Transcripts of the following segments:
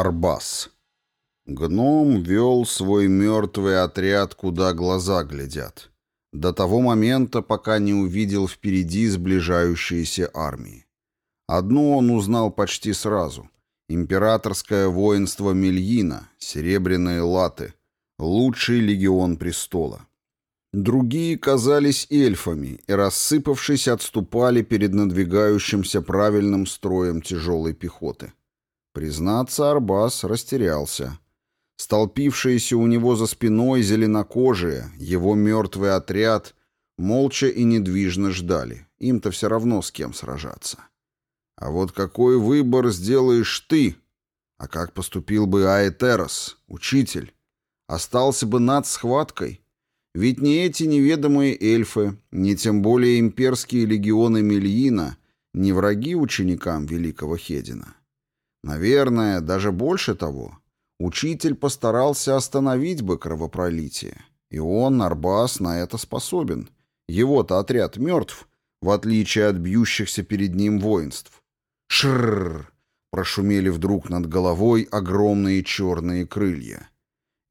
Арбас. Гном вел свой мертвый отряд, куда глаза глядят. До того момента, пока не увидел впереди сближающиеся армии. Одну он узнал почти сразу. Императорское воинство Мельина, Серебряные Латы, лучший легион престола. Другие казались эльфами и, рассыпавшись, отступали перед надвигающимся правильным строем тяжелой пехоты. Признаться, Арбас растерялся. Столпившиеся у него за спиной зеленокожие, его мертвый отряд, молча и недвижно ждали. Им-то все равно с кем сражаться. А вот какой выбор сделаешь ты? А как поступил бы Аэтерос, учитель? Остался бы над схваткой? Ведь ни эти неведомые эльфы, ни тем более имперские легионы Мельина, не враги ученикам великого Хедина. Наверное, даже больше того. Учитель постарался остановить бы кровопролитие. И он, Арбас, на это способен. Его-то отряд мертв, в отличие от бьющихся перед ним воинств. Шрррр! Прошумели вдруг над головой огромные черные крылья.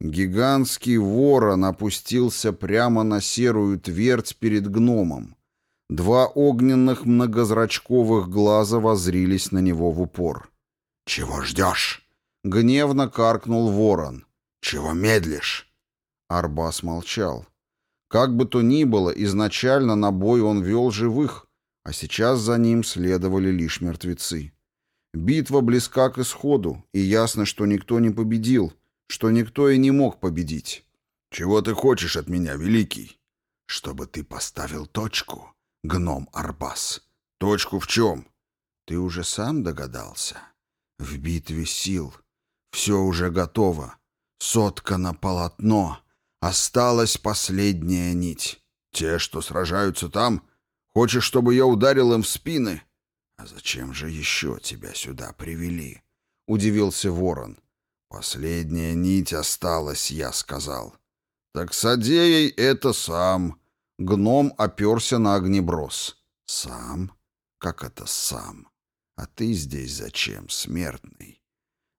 Гигантский ворон опустился прямо на серую твердь перед гномом. Два огненных многозрачковых глаза возрились на него в упор. — «Чего ждешь?» — гневно каркнул ворон. «Чего медлишь?» Арбас молчал. Как бы то ни было, изначально на бой он вел живых, а сейчас за ним следовали лишь мертвецы. Битва близка к исходу, и ясно, что никто не победил, что никто и не мог победить. «Чего ты хочешь от меня, Великий?» «Чтобы ты поставил точку, гном Арбас». «Точку в чем?» «Ты уже сам догадался?» В битве сил. Все уже готово. Соткано полотно. Осталась последняя нить. Те, что сражаются там, хочешь, чтобы я ударил им в спины? А зачем же еще тебя сюда привели? Удивился ворон. Последняя нить осталась, я сказал. Так садей это сам. Гном оперся на огнеброс. Сам? Как это сам? А ты здесь зачем, смертный?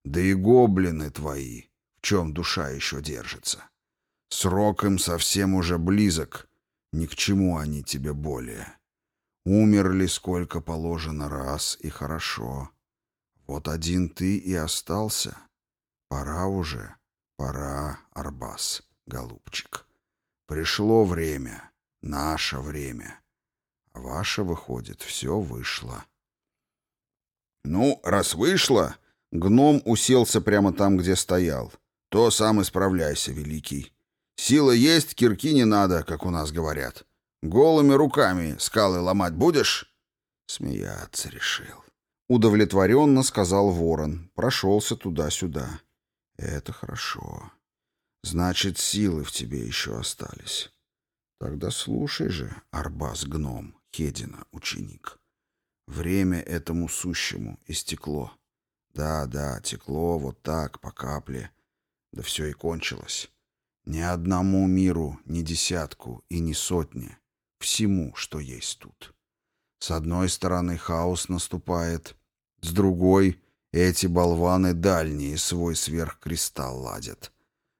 Да и гоблины твои, в чем душа еще держится. Срок им совсем уже близок, ни к чему они тебе более. Умерли сколько положено раз, и хорошо. Вот один ты и остался. Пора уже, пора, Арбас, голубчик. Пришло время, наше время. А ваше, выходит, все вышло. «Ну, раз вышло...» Гном уселся прямо там, где стоял. «То сам исправляйся, великий. Сила есть, кирки не надо, как у нас говорят. Голыми руками скалы ломать будешь?» Смеяться решил. Удовлетворенно сказал ворон. Прошелся туда-сюда. «Это хорошо. Значит, силы в тебе еще остались. Тогда слушай же, Арбаз-гном, Хедина, ученик». Время этому сущему истекло. Да, да, текло вот так, по капле. Да все и кончилось. Ни одному миру, ни десятку и ни сотне. Всему, что есть тут. С одной стороны хаос наступает, с другой эти болваны дальние свой сверхкристалл ладят.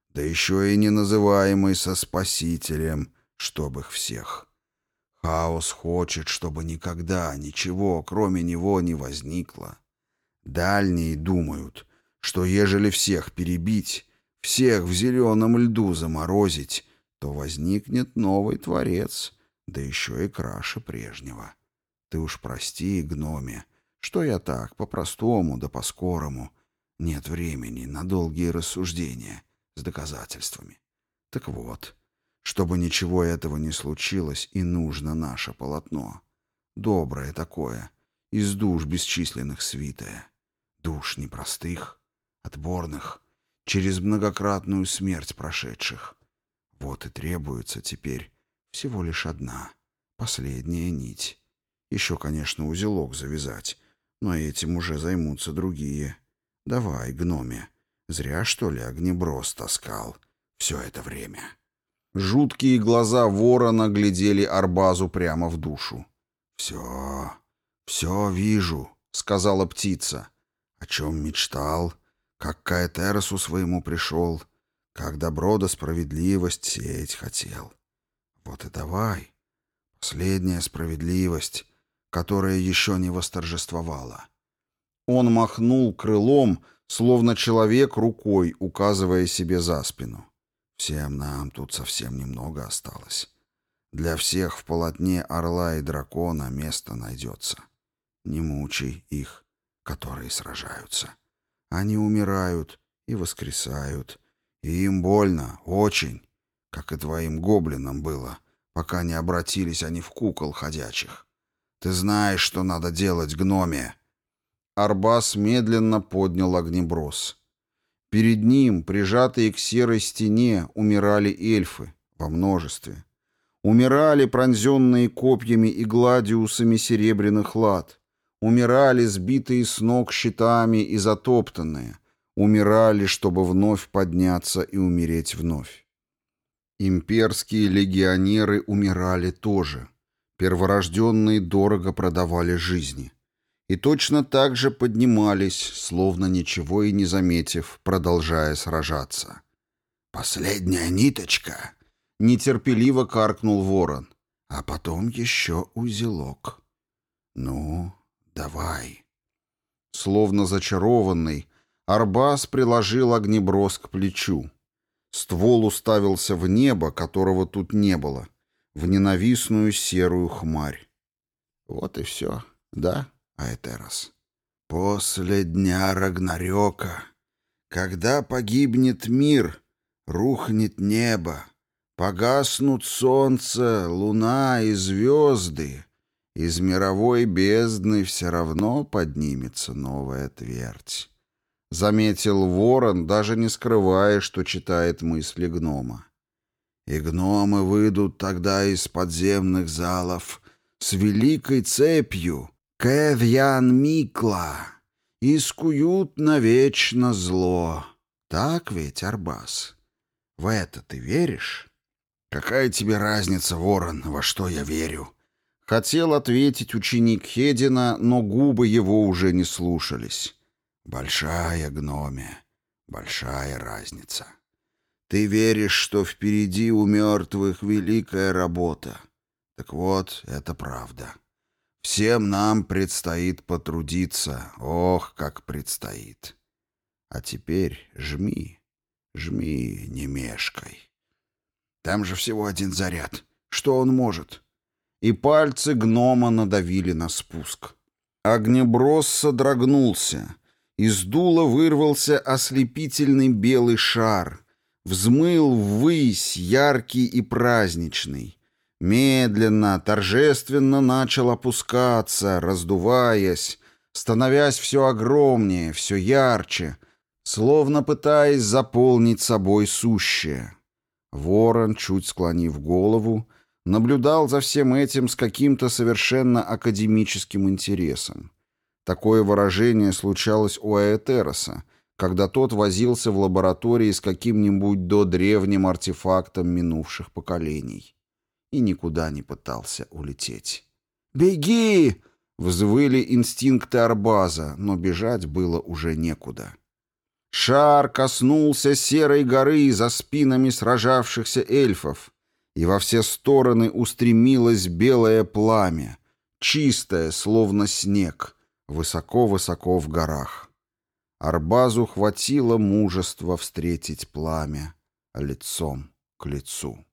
Да еще и не называемый со спасителем, чтоб их всех. Хаос хочет, чтобы никогда ничего, кроме него, не возникло. Дальние думают, что ежели всех перебить, всех в зеленом льду заморозить, то возникнет новый творец, да еще и краше прежнего. Ты уж прости, гноме, что я так, по-простому да по-скорому. Нет времени на долгие рассуждения с доказательствами. Так вот, чтобы ничего этого не случилось, и нужно наше полотно. Доброе такое, из душ бесчисленных свитое. Душ непростых, отборных, через многократную смерть прошедших. Вот и требуется теперь всего лишь одна, последняя нить. Еще, конечно, узелок завязать, но этим уже займутся другие. Давай, гноме, зря, что ли, огнеброс таскал все это время». Жуткие глаза ворона глядели Арбазу прямо в душу. «Все, все вижу», — сказала птица. «О чем мечтал? Как к своему пришел? Как добро да справедливость сеять хотел? Вот и давай. Последняя справедливость, которая еще не восторжествовала». Он махнул крылом, словно человек рукой, указывая себе за спину. Всем нам тут совсем немного осталось. Для всех в полотне орла и дракона место найдется. Не мучай их, которые сражаются. Они умирают и воскресают. И им больно, очень, как и твоим гоблинам было, пока не обратились они в кукол ходячих. Ты знаешь, что надо делать, гноме. Арбас медленно поднял огнеброс. Перед ним, прижатые к серой стене, умирали эльфы во множестве. Умирали пронзенные копьями и гладиусами серебряных лад. Умирали сбитые с ног щитами и затоптанные. Умирали, чтобы вновь подняться и умереть вновь. Имперские легионеры умирали тоже. Перворожденные дорого продавали жизни и точно так же поднимались, словно ничего и не заметив, продолжая сражаться. «Последняя ниточка!» — нетерпеливо каркнул ворон. «А потом еще узелок». «Ну, давай». Словно зачарованный, Арбас приложил огнеброс к плечу. Ствол уставился в небо, которого тут не было, в ненавистную серую хмарь. «Вот и все, да?» Аэтерос. «После дня Рагнарёка, когда погибнет мир, рухнет небо, погаснут солнце, луна и звезды, из мировой бездны все равно поднимется новая твердь». Заметил ворон, даже не скрывая, что читает мысли гнома. «И гномы выйдут тогда из подземных залов» с великой цепью, Кевьян Микла, искуют навечно зло. Так ведь, Арбас? В это ты веришь? Какая тебе разница, Ворон, во что я верю? Хотел ответить ученик Хедина, но губы его уже не слушались. Большая гномия, большая разница. Ты веришь, что впереди у мертвых великая работа. Так вот, это правда. Всем нам предстоит потрудиться. Ох, как предстоит. А теперь жми, жми, не мешкой. Там же всего один заряд. Что он может? И пальцы гнома надавили на спуск. Огнеброс содрогнулся. Из дула вырвался ослепительный белый шар. Взмыл ввысь, яркий и праздничный медленно, торжественно начал опускаться, раздуваясь, становясь все огромнее, все ярче, словно пытаясь заполнить собой сущее. Ворон, чуть склонив голову, наблюдал за всем этим с каким-то совершенно академическим интересом. Такое выражение случалось у Аэтероса, когда тот возился в лаборатории с каким-нибудь до древним артефактом минувших поколений и никуда не пытался улететь. «Беги!» — взвыли инстинкты Арбаза, но бежать было уже некуда. Шар коснулся серой горы за спинами сражавшихся эльфов, и во все стороны устремилось белое пламя, чистое, словно снег, высоко-высоко в горах. Арбазу хватило мужества встретить пламя лицом к лицу.